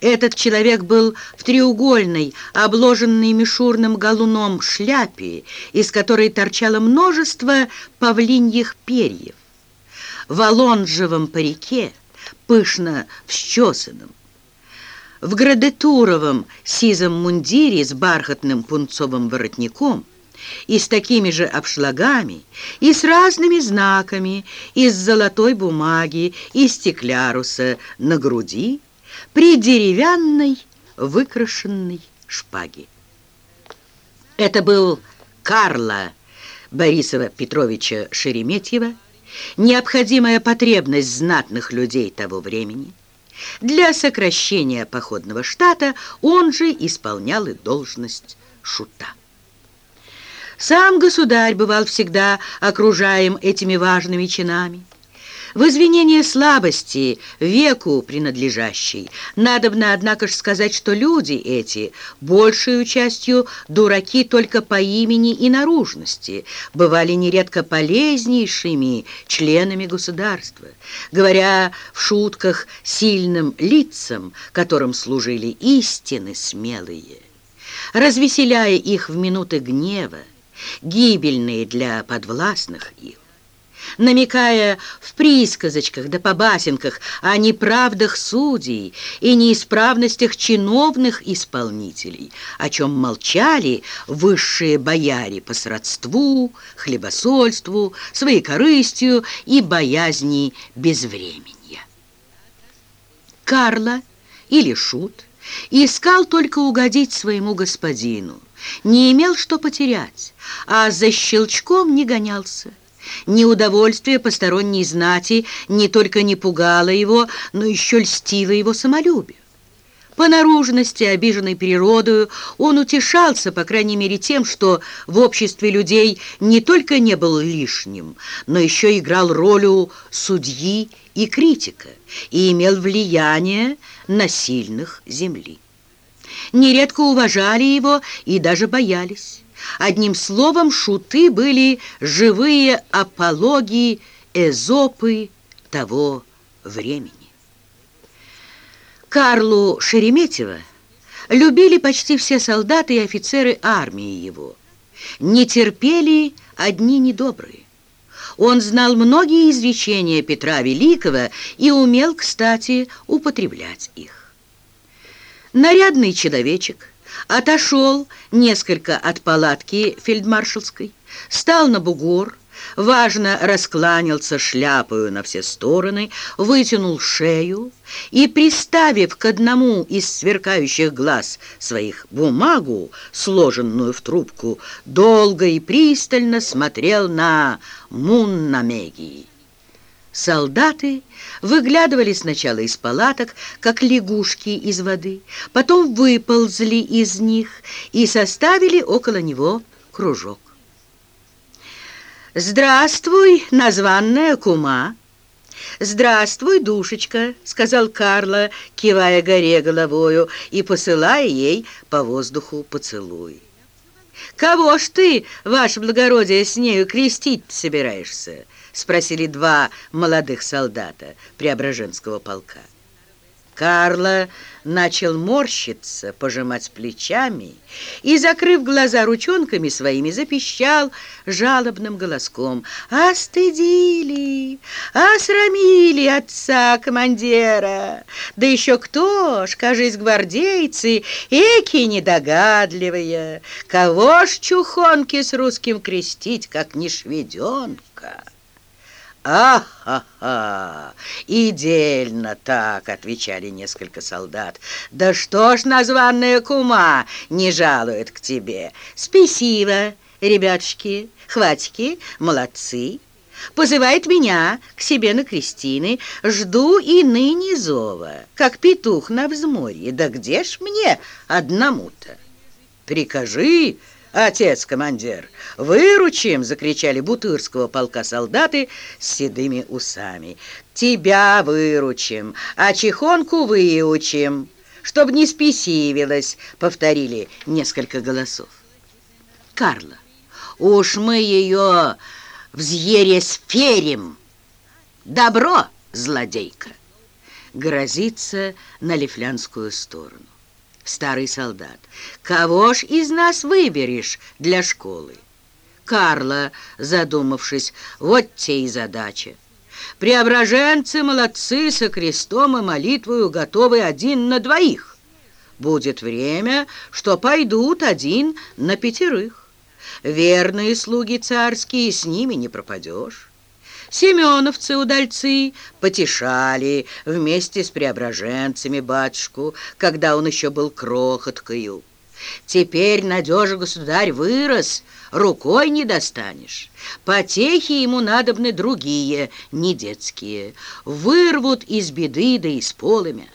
Этот человек был в треугольной, обложенной мишурным галуном шляпе, из которой торчало множество павлиньих перьев. В алонжевом парике, пышно всчесанном, в градетуровом сизом мундире с бархатным пунцовым воротником и с такими же обшлагами, и с разными знаками из золотой бумаги и стекляруса на груди при деревянной выкрашенной шпаге. Это был Карла Борисова Петровича Шереметьева, необходимая потребность знатных людей того времени – для сокращения походного штата он же исполнял и должность шута. Сам государь бывал всегда окружаем этими важными чинами. В извинение слабости, веку принадлежащей, надобно, однако же, сказать, что люди эти, большую частью дураки только по имени и наружности, бывали нередко полезнейшими членами государства, говоря в шутках сильным лицам, которым служили истины смелые, развеселяя их в минуты гнева, гибельные для подвластных их намекая в присказочках да по басенках о неправдах судей и неисправностях чиновных исполнителей, о чем молчали высшие бояре по сродству, хлебосольству, своей корыстью и боязни безвременья. Карла или Шут искал только угодить своему господину, не имел что потерять, а за щелчком не гонялся. Неудовольствие посторонней знати не только не пугало его, но еще льстило его самолюбию. По наружности, обиженной природою, он утешался, по крайней мере, тем, что в обществе людей не только не был лишним, но еще играл роль судьи и критика и имел влияние на сильных земли. Нередко уважали его и даже боялись. Одним словом, шуты были живые апологии Эзопы того времени. Карлу Шереметьева любили почти все солдаты и офицеры армии его. Не терпели одни недобрые. Он знал многие изречения Петра Великого и умел, кстати, употреблять их. Нарядный человечек – отошел несколько от палатки фельдмаршалской, стал на бугор, важно раскланялся шляпою на все стороны, вытянул шею и, приставив к одному из сверкающих глаз своих бумагу, сложенную в трубку, долго и пристально смотрел на Муннамеги. Солдаты выглядывали сначала из палаток, как лягушки из воды, потом выползли из них и составили около него кружок. «Здравствуй, названная кума!» «Здравствуй, душечка!» — сказал Карла, кивая горе головою и посылая ей по воздуху поцелуй. «Кого ж ты, ваше благородие, с нею крестить собираешься?» Спросили два молодых солдата Преображенского полка. Карло начал морщиться, пожимать плечами и, закрыв глаза ручонками своими, запищал жалобным голоском. «Остыдили, осрамили отца командира! Да еще кто ж, кажись, гвардейцы, эки недогадливые! Кого ж чухонки с русским крестить, как не шведенка?» «А-ха-ха! Идельно так!» — отвечали несколько солдат. «Да что ж названная кума не жалует к тебе? Спесиво, ребятушки, хватики, молодцы!» Позывает меня к себе на крестины, жду и ныне зова, как петух на взморье. Да где ж мне одному-то? Прикажи, «Отец-командир, выручим!» — закричали Бутырского полка солдаты с седыми усами. «Тебя выручим, а чехонку выучим, чтоб не спесивилась!» — повторили несколько голосов. «Карла, уж мы ее взъере сферим! Добро, злодейка!» Грозится на лифлянскую сторону старый солдат. «Кого ж из нас выберешь для школы?» Карла, задумавшись, вот те и задача. Преображенцы молодцы со крестом и молитвою готовы один на двоих. Будет время, что пойдут один на пятерых. Верные слуги царские, с ними не пропадешь. Семеновцы-удальцы потешали вместе с преображенцами батюшку, когда он еще был крохоткою. Теперь надежа государь вырос, рукой не достанешь. Потехи ему надобны другие, не детские. Вырвут из беды да из полымя.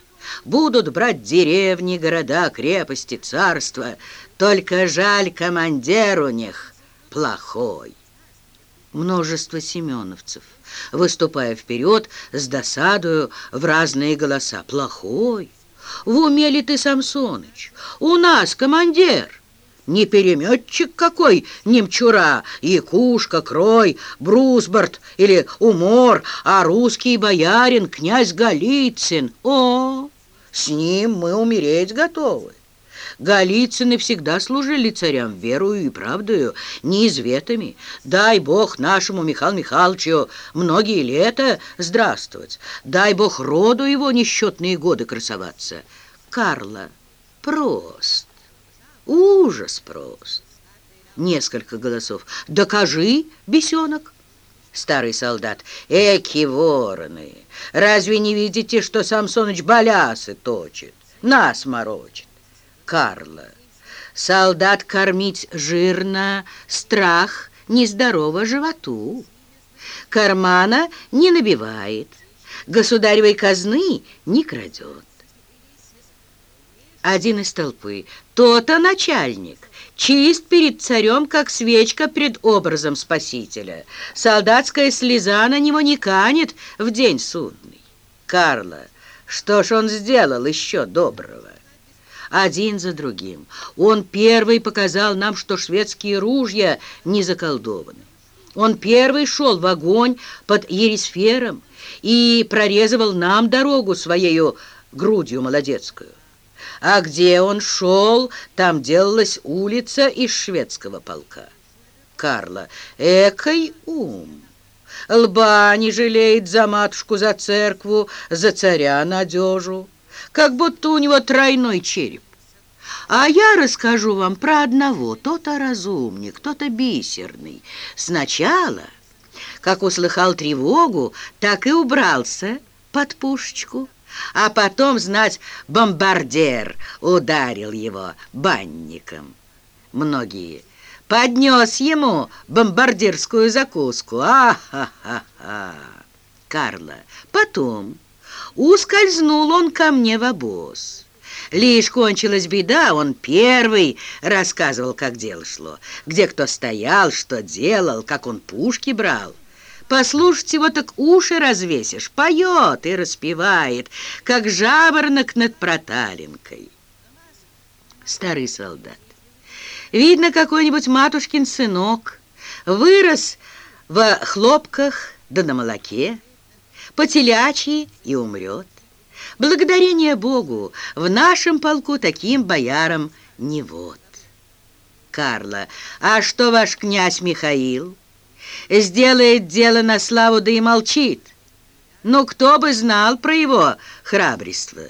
Будут брать деревни, города, крепости, царства. Только жаль командир у них плохой множество семеновцев, выступая вперед с досадою в разные голоса. «Плохой! В уме ли ты, Самсоныч? У нас командир!» Не переметчик какой, немчура, якушка, крой, брусбард или умор, а русский боярин, князь Голицын. О, с ним мы умереть готовы. Голицыны всегда служили царям верою и правдою, неизветами. Дай Бог нашему Михаилу Михайловичу многие лета здравствовать. Дай Бог роду его несчетные годы красоваться. Карла прост, ужас прост. Несколько голосов. «Докажи, бесенок!» Старый солдат. «Эки вороны! Разве не видите, что Самсоныч балясы точит, нас морочит? Карла. Солдат кормить жирно, страх нездорово животу. Кармана не набивает, государевой казны не крадет. Один из толпы. То-то начальник. Чист перед царем, как свечка пред образом спасителя. Солдатская слеза на него не канет в день судный. Карла, что ж он сделал еще доброго? Один за другим. Он первый показал нам, что шведские ружья не заколдованы. Он первый шел в огонь под Ерисфером и прорезывал нам дорогу своею грудью молодецкую. А где он шел, там делалась улица из шведского полка. Карла, экой ум! Лба не жалеет за матушку, за церкву, за царя надежу как будто у него тройной череп. А я расскажу вам про одного, тот-то разумник, тот-то бисерный. Сначала, как услыхал тревогу, так и убрался под пушечку, а потом, знать, бомбардир ударил его банником. Многие поднес ему бомбардирскую закуску. А-ха-ха-ха! Карла. Потом ускользнул он ко мне в обоз. Лишь кончилась беда, он первый рассказывал, как дело шло, где кто стоял, что делал, как он пушки брал. Послушать его, так уши развесишь, поет и распевает, как жаворонок над проталинкой. Старый солдат. Видно, какой-нибудь матушкин сынок вырос в хлопках да на молоке, по телячьи и умрет. Благодарение Богу, в нашем полку таким боярам не вот. Карла, а что ваш князь Михаил? Сделает дело на славу, да и молчит. Ну, кто бы знал про его храбрство?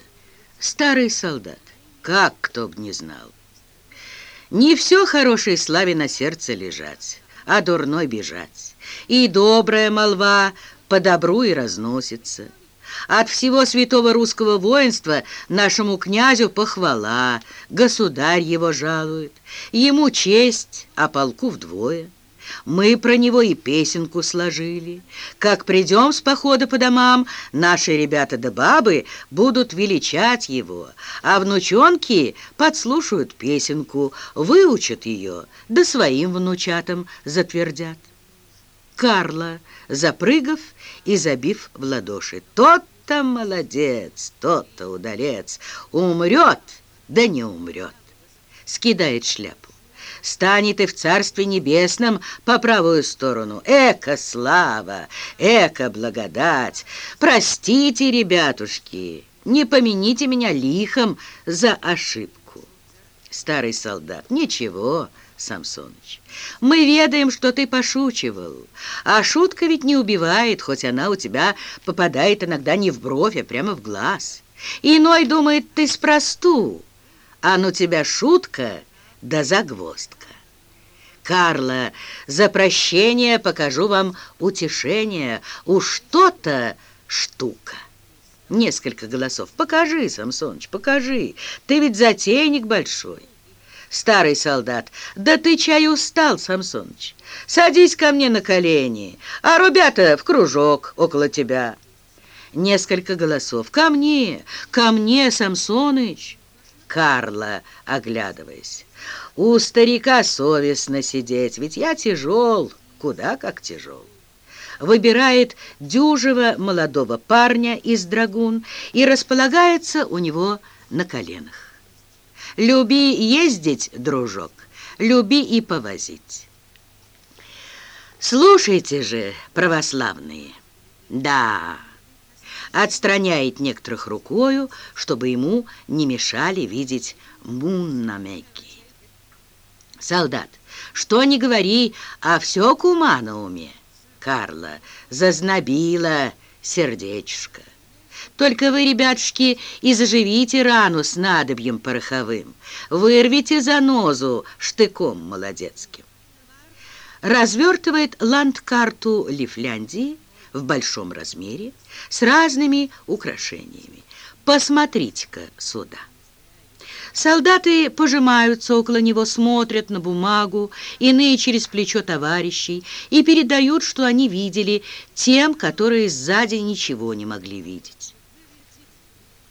Старый солдат, как кто б не знал. Не все хорошей славе на сердце лежать, а дурной бежать. И добрая молва по добру и разносится. От всего святого русского воинства нашему князю похвала, государь его жалует, ему честь, а полку вдвое. Мы про него и песенку сложили. Как придем с похода по домам, наши ребята да бабы будут величать его, а внучонки подслушают песенку, выучат ее, да своим внучатам затвердят. Карла, запрыгав и забив в ладоши. Тот-то молодец, тот-то удалец, умрет, да не умрет. Скидает шляпу станет и в Царстве Небесном по правую сторону. Эко слава, эко благодать! Простите, ребятушки, не помяните меня лихом за ошибку. Старый солдат, ничего, Самсоныч, мы ведаем, что ты пошучивал, а шутка ведь не убивает, хоть она у тебя попадает иногда не в бровь, а прямо в глаз. Иной думает, ты спросту, а ну тебя шутка — да загвоздка. Карла, за прощение покажу вам утешение. Уж что-то штука. Несколько голосов. Покажи, Самсоныч, покажи. Ты ведь затейник большой. Старый солдат. Да ты чай устал, Самсоныч. Садись ко мне на колени, а ребята в кружок около тебя. Несколько голосов. Ко мне, ко мне, Самсоныч. Карла, оглядываясь. У старика совестно сидеть, ведь я тяжел, куда как тяжел. Выбирает дюжего молодого парня из драгун и располагается у него на коленах. Люби ездить, дружок, люби и повозить. Слушайте же, православные, да, отстраняет некоторых рукою, чтобы ему не мешали видеть муннамеки. Солдат, что не говори, а все кума на уме. Карла, зазнобила сердечко. Только вы, ребятушки, и заживите рану с надобьем пороховым. Вырвите занозу штыком молодецким. Развертывает ландкарту Лифляндии в большом размере с разными украшениями. Посмотрите-ка сюда. Солдаты пожимаются около него, смотрят на бумагу, иные через плечо товарищей и передают, что они видели, тем, которые сзади ничего не могли видеть.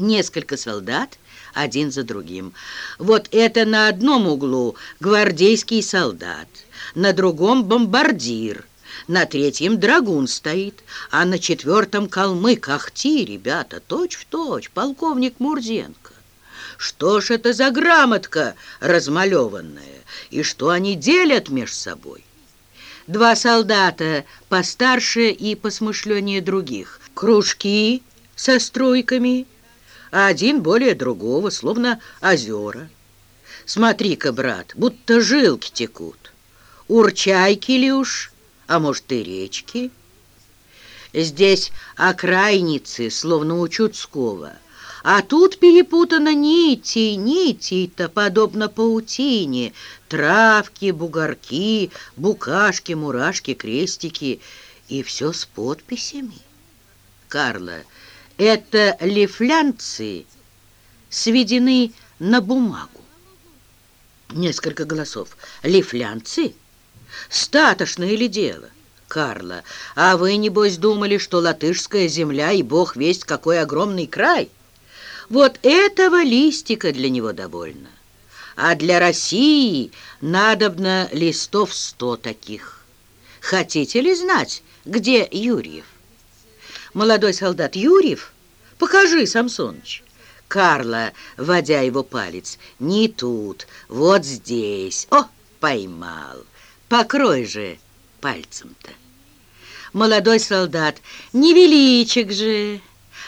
Несколько солдат один за другим. Вот это на одном углу гвардейский солдат, на другом бомбардир, на третьем драгун стоит, а на четвертом калмык. Ахти, ребята, точь-в-точь, точь, полковник Мурзенко. Что ж это за грамотка размалеванная, и что они делят меж собой? Два солдата, постарше и посмышленнее других, кружки со струйками, а один более другого, словно озера. Смотри-ка, брат, будто жилки текут. Урчайки ли уж, а может и речки? Здесь окрайницы, словно у Чудского — а тут перепутано нити, нити-то, подобно паутине, травки, бугорки, букашки, мурашки, крестики, и все с подписями. Карла, это лифлянцы сведены на бумагу. Несколько голосов. Лифлянцы? Статошное ли дело? Карла, а вы, небось, думали, что латышская земля и бог весть какой огромный край? Вот этого листика для него довольно. А для России надобно листов сто таких. Хотите ли знать, где Юрьев? Молодой солдат Юрьев? Покажи, Самсоныч. Карла, водя его палец, не тут, вот здесь. О, поймал. Покрой же пальцем-то. Молодой солдат, невеличек же,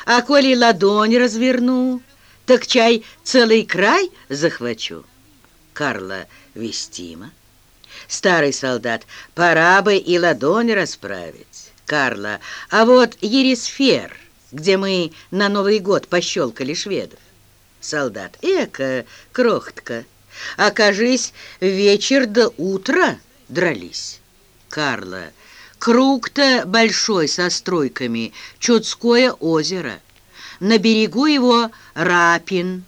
а коли ладонь разверну, так чай целый край захвачу. Карла вестима. Старый солдат, пора бы и ладонь расправить. Карла, а вот Ерисфер, где мы на Новый год пощелкали шведов. Солдат, эка, крохотка, окажись, вечер до утра дрались. Карла, круг-то большой со стройками, Чудское озеро. На берегу его Рапин,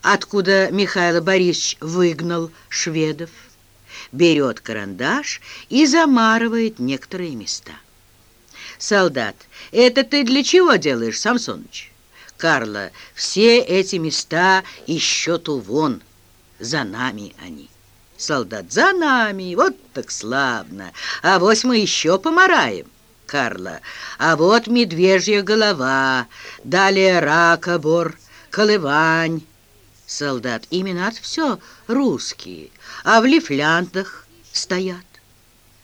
откуда Михаил Борисович выгнал шведов. Берет карандаш и замарывает некоторые места. Солдат, это ты для чего делаешь, Самсоныч? Карла, все эти места и счету вон, за нами они. Солдат, за нами, вот так славно, а вось мы еще помараем. Карла, а вот медвежья голова, далее ракобор, колывань. Солдат, имена все русские, а в лифляндах стоят.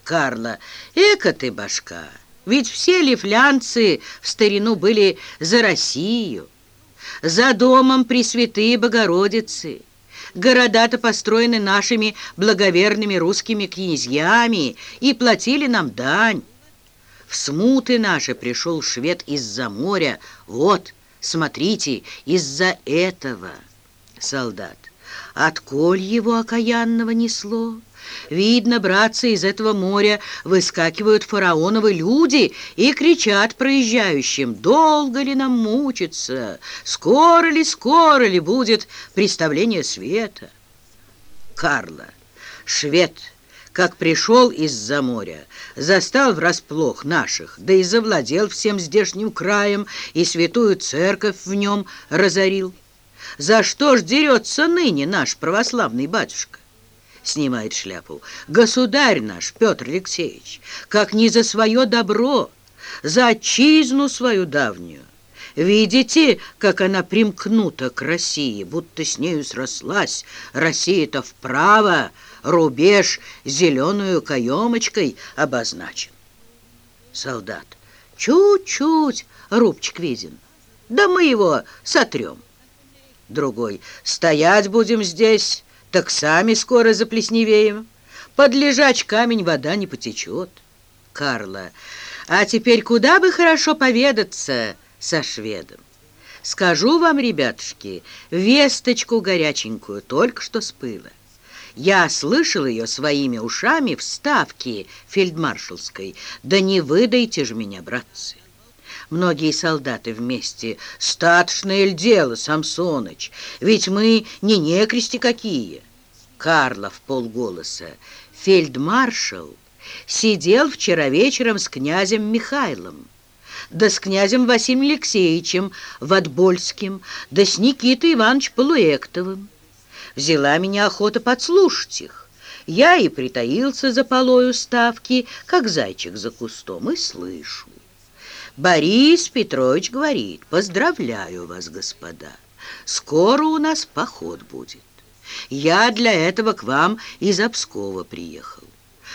Карла, эка ты башка, ведь все лифлянцы в старину были за Россию, за домом Пресвятые Богородицы. Города-то построены нашими благоверными русскими князьями и платили нам дань. В смуты наши пришел швед из-за моря. Вот, смотрите, из-за этого. Солдат. Отколь его окаянного несло? Видно, братцы, из этого моря выскакивают фараоновы люди и кричат проезжающим, «Долго ли нам мучиться? Скоро ли, скоро ли будет представление света?» Карла, швед, как пришел из-за моря, застал врасплох наших, да и завладел всем здешним краем, и святую церковь в нем разорил. За что ж дерется ныне наш православный батюшка? Снимает шляпу. Государь наш, Петр Алексеевич, как не за свое добро, за отчизну свою давнюю. Видите, как она примкнута к России, будто с нею срослась. Россия-то вправо, рубеж зеленую каемочкой обозначен. Солдат. Чуть-чуть, рубчик виден. Да мы его сотрем. Другой. «Стоять будем здесь, так сами скоро заплесневеем. Под лежач камень вода не потечет». Карла. «А теперь куда бы хорошо поведаться со шведом? Скажу вам, ребятушки, весточку горяченькую только что спыла. Я слышал ее своими ушами в ставке фельдмаршалской. Да не выдайте же меня, братцы!» Многие солдаты вместе. Статочное ль дело, Самсоныч, ведь мы не некрести какие. Карла в полголоса. Фельдмаршал сидел вчера вечером с князем Михайлом, да с князем Василием Алексеевичем Ватбольским, да с Никитой Ивановичем Полуэктовым. Взяла меня охота подслушать их. Я и притаился за полою ставки, как зайчик за кустом, и слышу. Борис Петрович говорит, поздравляю вас, господа, скоро у нас поход будет. Я для этого к вам из Обскова приехал.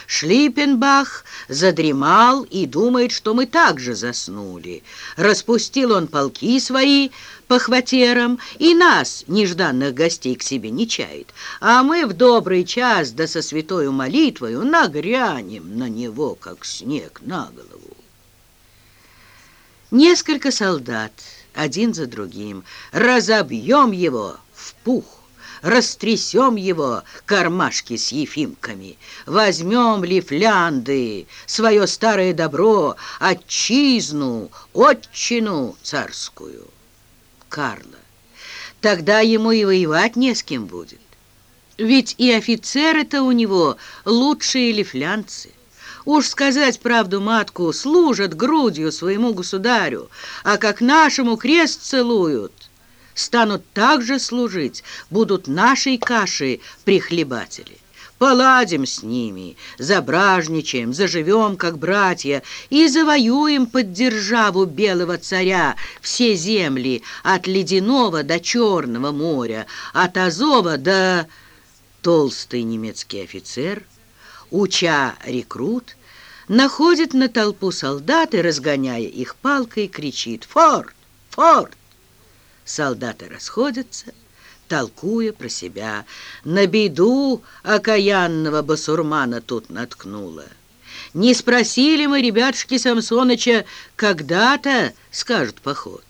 Шлиппенбах задремал и думает, что мы также заснули. Распустил он полки свои по хватерам и нас, нежданных гостей, к себе не чает. А мы в добрый час да со святою молитвою нагрянем на него, как снег на голову. Несколько солдат, один за другим, разобьем его в пух, растрясем его кармашки с ефимками, возьмем лифлянды, свое старое добро, отчизну, отчину царскую. Карла, тогда ему и воевать не с кем будет. Ведь и офицеры-то у него лучшие лифлянцы. Уж сказать правду матку, служат грудью своему государю, а как нашему крест целуют, станут также служить, будут нашей кашей прихлебатели. Поладим с ними, забражничаем, заживем, как братья, и завоюем под державу белого царя все земли от Ледяного до Черного моря, от Азова до... Толстый немецкий офицер, уча рекрут, находит на толпу солдат и, разгоняя их палкой, кричит «Форт! Форт!». Солдаты расходятся, толкуя про себя. На беду окаянного басурмана тут наткнула. Не спросили мы, ребятушки Самсоныча, когда-то скажут поход.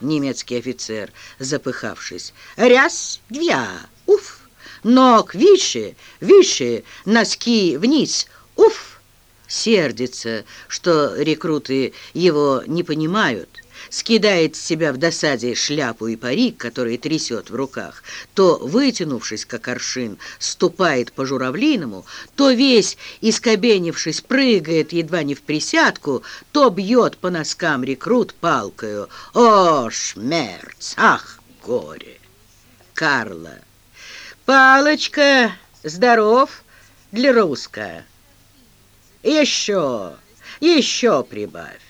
Немецкий офицер, запыхавшись, «Рясь, двя, уф! Ног выше, выше, носки вниз, уф!» Сердится, что рекруты его не понимают, скидает с себя в досаде шляпу и парик, который трясет в руках, то, вытянувшись, как аршин, ступает по журавлиному, то весь, искобенившись, прыгает едва не в присядку, то бьет по носкам рекрут палкою. О, шмерц! Ах, горе! Карла! Палочка, здоров для русская. Еще, еще прибавь.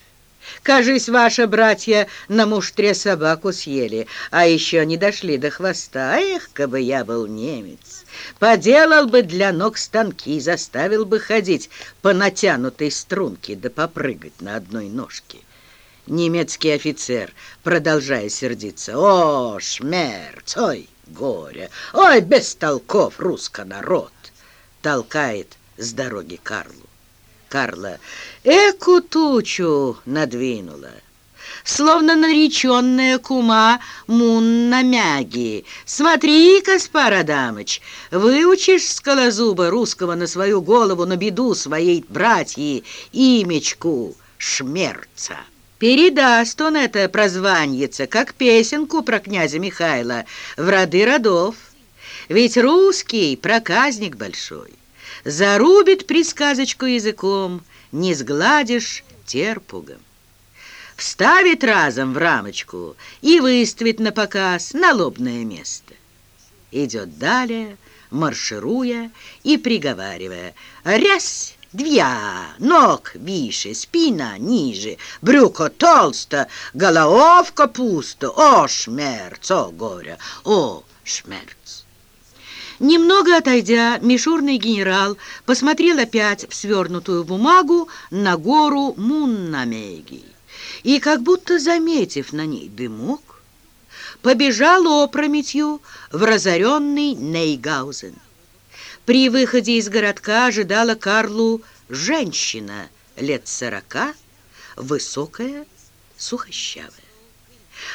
Кажись, ваши братья на муштре собаку съели, а еще не дошли до хвоста. Эх, кабы я был немец! Поделал бы для ног станки, заставил бы ходить по натянутой струнке да попрыгать на одной ножке. Немецкий офицер, продолжая сердиться, «О, шмерц! Ой, горе! Ой, без толков русско народ!» толкает с дороги Карлу. Карла. Эку тучу надвинула, словно нареченная кума Муннамяги. Смотри, Каспар Адамыч, выучишь скалозуба русского на свою голову на беду своей братьи имечку Шмерца. Передаст он это прозваньице, как песенку про князя Михайла в роды родов. Ведь русский проказник большой. Зарубит присказочку языком, не сгладишь терпугом. Вставит разом в рамочку и выставит на показ на лобное место. Идет далее, маршируя и приговаривая «Рясь!» Двя, ног выше, спина ниже, брюко толсто, головка пусто. О, шмерц, о, горе, о, шмерц. Немного отойдя, мишурный генерал посмотрел опять в свернутую бумагу на гору Муннамеги и, как будто заметив на ней дымок, побежал опрометью в разоренный Нейгаузен. При выходе из городка ожидала Карлу женщина лет сорока, высокая, сухощавая.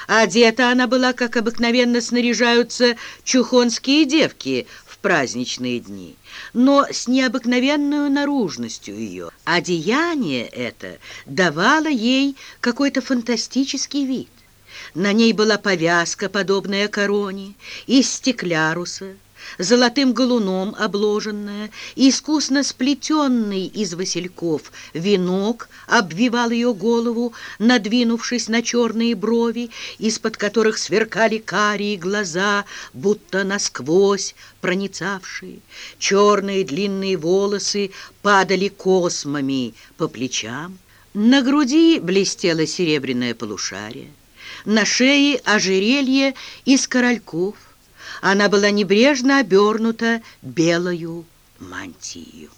Одета она была, как обыкновенно снаряжаются чухонские девки в праздничные дни, но с необыкновенной наружностью ее. Одеяние это давало ей какой-то фантастический вид. На ней была повязка, подобная короне, из стекляруса, золотым галуном обложенная, искусно сплетенный из васильков венок обвивал ее голову, надвинувшись на черные брови, из-под которых сверкали карие глаза, будто насквозь проницавшие. Черные длинные волосы падали космами по плечам. На груди блестело серебряное полушарие, на шее ожерелье из корольков, она была небрежно обернута белою мантией.